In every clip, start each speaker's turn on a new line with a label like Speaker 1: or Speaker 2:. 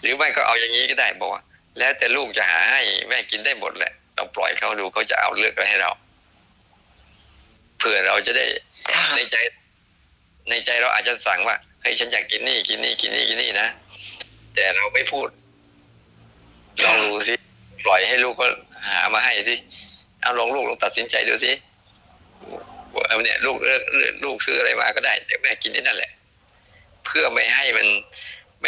Speaker 1: หรือไม่ก็เอาอย่างนี้ก็ได้บอกว่า แล้วแต่ลูกจะหาให้แม่กินได้หมดแหละต้องปล่อยเขาดูเขาจะเอาเลือกอะไรให้เราเพื่อเราจะได้
Speaker 2: ค่ะ
Speaker 1: ในใจ ในใจเราอาจจะสั่งว่าเฮ้ยฉันอยากกินนี่กินนี่กินนี่กินนี่นะแต่เราไม่พูดลองดูสิปล่อยให้ลูกก็หามาให้สิเอาลองลูกลองตัดสินใจดูสิว่าเอาเนี่ยลูกเลือกเลือกลูกซื้ออะไรมาก็ได้แต่แม่กินนี่นั่นแหละ เพื่อไม่ให้มัน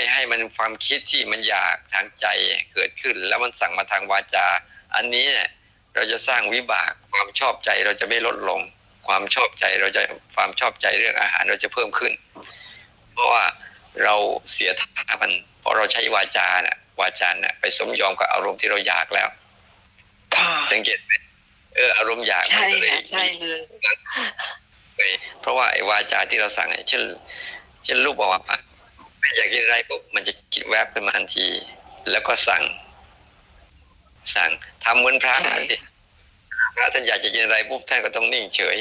Speaker 1: ไม่ให้มันความคิดที่มันอยากทางใจเกิดขึ้น แล้วมันสั่งมาทางวาจา อันนี้เนี่ยเราจะสร้างวิบากความชอบใจเราจะไม่ลดลง ความชอบใจเราจะความชอบใจเรื่องอาหารเราจะเพิ่มขึ้น เพราะว่าเราเสียท่ามันเพราะเราใช้วาจาน่ะวาจาน่ะไปสมยอมกับอารมณ์ที่เราอยากแล้ว
Speaker 2: ค่ะ
Speaker 1: สังเกตไหมเอออารมณ์อยาก
Speaker 2: ใช่
Speaker 1: มันก็เลย
Speaker 2: ค่ะใช่เลย
Speaker 1: ไปเพราะว่าไอ้วาจาที่เราสั่งเนี่ยเช่นเช่นลูกบอกว่าอยากกินอะ ไรปุ๊บมันจะคิดแวบขึ้นมาทันที แล้วก็สั่ง สั่งทำเหมือนพระ
Speaker 2: ใช่
Speaker 1: สิพระท่านอยากจะกินอะไรปุ๊บท่านก็ต้องนิ่งเฉย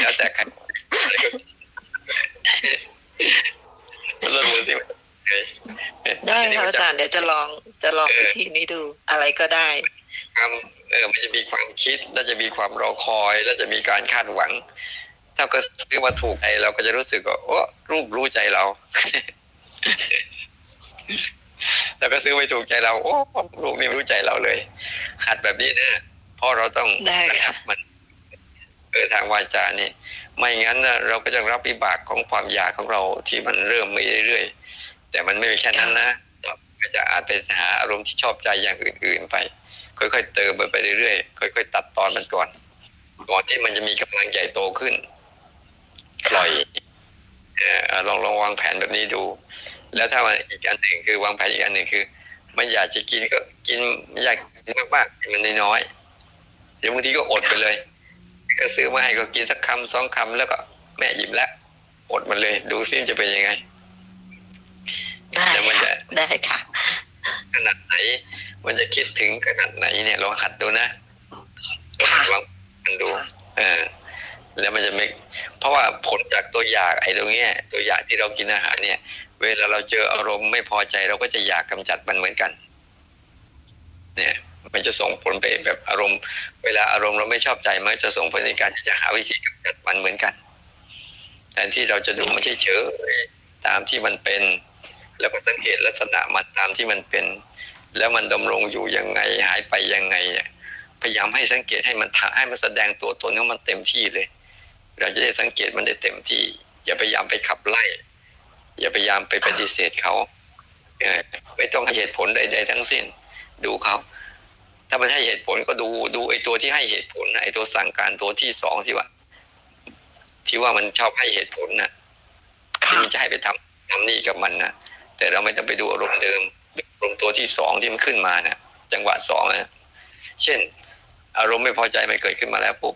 Speaker 1: แล้วแต่ใครมันต้องดูสิว่าเอ้ย
Speaker 2: ได้ค่ะอาจารย์เดี๋ยวจะลองจะลองวิธีนี้ดูอะไรก็ได้
Speaker 1: ความเออมันจะมีความคิด แล้วจะมีความรอคอย แล้วจะมีการคาดหวัง ถ้าก็ซื้อมาถูกใจเราก็จะรู้สึกว่าโอ้รูปรู้ใจเรา แล้วก็ซื้อไม่ถูกใจเรา โอ้ลูกนี่ไม่รู้ใจเราเลย หัดแบบนี้นะเพราะเราต้อง
Speaker 2: ได้ค่ะ
Speaker 1: ระงับมันเออทางวาจานี่ ไม่งั้นนะเราก็จะรับวิบากของความอยากของเราที่มันเริ่มมีเรื่อยๆแต่มันไม่มีแค่นั้นนะเราก็จะอาจไปหาอารมณ์ที่ชอบใจอย่างอื่น ๆไป ค่อยๆเติมมันไปเรื่อยๆค่อยๆตัดตอนมันก่อน ก่อนที่มันจะมีกำลังใหญ่โตขึ้นปล่อยเอ่อลองลองวางแผนแบบนี้ดู แล้วถ้ามันอีกอันหนึ่งคือวางแผนอีกอันหนึ่งคือ ไม่อยากจะกินก็กินไม่อยากกินมากๆกินมันน้อยๆเดี๋ยวบางทีก็อดไปเลย ก็ซื้อมาให้ก็กินสักคำสองคำแล้วก็แม่หยิบแล้วอดมันเลย ดูซิมันจะเป็นยังไง
Speaker 2: ได้
Speaker 1: แต่มัน
Speaker 2: ค่ะ
Speaker 1: จะ
Speaker 2: ได้ค่ะ
Speaker 1: ขนาดไหน มันจะคิดถึงขนาดไหนเนี่ยลองหัดดูนะลองหัดวางมันดู เออ แล้วมันจะไม่ เพราะว่าผลจากตัวอยากไอ้ตรงเนี้ยตัวอยากที่เรากินอาหารเนี่ย เวลาเราเจออารมณ์ไม่พอใจเราก็จะอยากกำจัดมันเหมือนกัน เนี่ย มันจะส่งผลไปแบบอารมณ์ เวลาอารมณ์เราไม่ชอบใจมันจะส่งผลในการจะหาวิธีกำจัดมันเหมือนกันแทนที่เราจะดูมันเฉยๆตามที่มันเป็น แล้วก็สังเกตลักษณะมันตามที่มันเป็น แล้วมันดำรงอยู่ยังไงหายไปยังไงเนี่ยพยายามให้สังเกตให้มันถ่าให้มันแสดงตัวตนของมันเต็มที่เลย เราจะได้สังเกตมันได้เต็มที่ อย่าพยายามไปขับไล่ อย่าพยายามไปปฏิเสธเขาไม่ต้องให้เหตุผลใดๆทั้งสิ้น ดูเขาถ้ามันให้เหตุผลก็ดูดูไอ้ตัวที่ให้เหตุผลไอ้ตัวสั่งการตัวที่สองที่ว่า ที่ว่ามันชอบให้เหตุผลนะที่มันจะให้ไปทำทำนี่กับมันนะแต่เราไม่ต้องไปดูอารมณ์เดิมอารมณ์ตัวที่สองที่มันขึ้นมานะจังหวะสองนะเช่น อารมณ์ไม่พอใจมันเกิดขึ้นมาแล้วปุ๊บ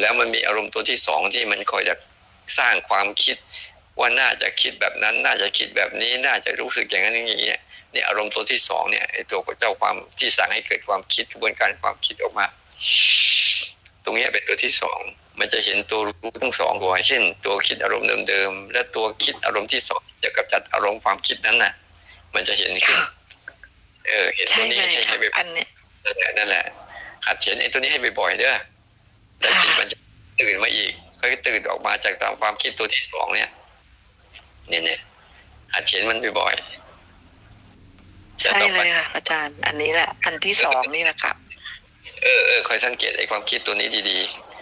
Speaker 1: แล้วมันมีอารมณ์ตัวที่สองที่มันคอยจะสร้างความคิด ว่าน่าจะคิดแบบนั้น น่าจะคิดแบบนี้น่าจะรู้สึกอย่างนั้นอย่างนี้เนี่ยนี่อารมณ์ตัวที่สองเนี่ยไอ้ตัวเจ้าความที่สั่งให้เกิดความคิดกระบวนการความคิดออกมา ตรงเนี้ยเป็นตัวที่สองมันจะเห็นตัวรู้ทั้งสองตัวเช่น ตัวคิดอารมณ์เดิมๆและตัวคิดอารมณ์ที่สองจะกำจัดอารมณ์ความคิดนั้นน่ะ มันจะเห็นขึ้น
Speaker 2: ค่ะ
Speaker 1: เออเห็น
Speaker 2: ใช่
Speaker 1: ตัวนี้
Speaker 2: เลย
Speaker 1: ให้
Speaker 2: ค่ะ
Speaker 1: ให้ไป
Speaker 2: อันเนี้ย
Speaker 1: นั่นแหละนั่นแหละหัดเห็นไอ้ตัวนี้ให้บ่อยๆเด้อ แล้วจิตมันจะตื่นมาอีกค่อยๆตื่นออกมาจากตามความคิดตัวที่สองเนี่ยเนี่ยเนี่ยหัดเห็นมันบ่อยๆ
Speaker 2: ใช่เลยค่ะอาจารย์ อันนี้แหละ อันที่สองนี่แหละค่ะ
Speaker 1: เออเออคอยสังเกตไอ้ความคิดตัวนี้ดี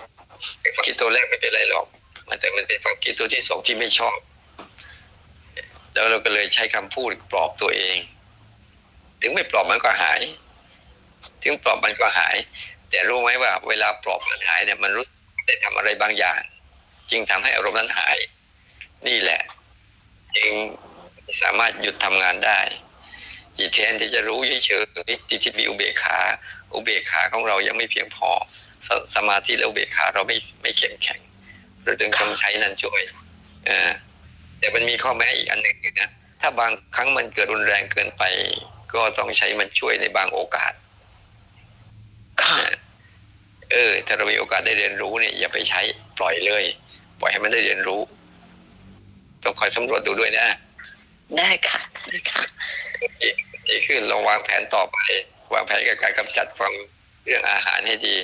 Speaker 1: ๆไอ้ความคิดตัวแรกไม่เป็นไรหรอกมันแต่มันเป็นความคิดตัวที่สองที่ไม่ชอบ แล้วเราก็เลยใช้คำพูดปลอบตัวเอง ถึงไม่ปลอบมันก็หาย ถึงปลอบมันก็หาย แต่รู้ไหมว่าเวลาปลอบมันหายเนี่ยมันรู้สึกได้ทำอะไรบางอย่าง จึงทำให้อารมณ์นั้นหาย นี่แหละ จึงสามารถหยุดทำงานได้จิตแทนที่จะรู้เฉยๆที่ที่มีอุเบกขาอุเบกขาของเรายังไม่เพียงพอสสมาธิและอุเบกขาเราไม่ไม่เข้มแข็งเราจึงต้องใช้นั่นช่วยออแต่มันมีข้อแม้อีกอันหนึ่งนะถ้าบางครั้งมันเกิดรุนแรงเกินไป ก็ต้องใช้มันช่วยในบางโอกาส
Speaker 2: ค่ะ
Speaker 1: เออ ถ้าเรามีโอกาสได้เรียนรู้เนี่ยอย่าไปใช้ปล่อยเลย ปล่อยให้มันได้เรียนรู้ต้องคอยสำรวจดูด้วยนะ
Speaker 2: ได้ค่ะได้ค่ะ
Speaker 1: ดีขึ้นลองวางแผนต่อไป วางแผนกับการกำจัดความเรื่องอาหารให้ดี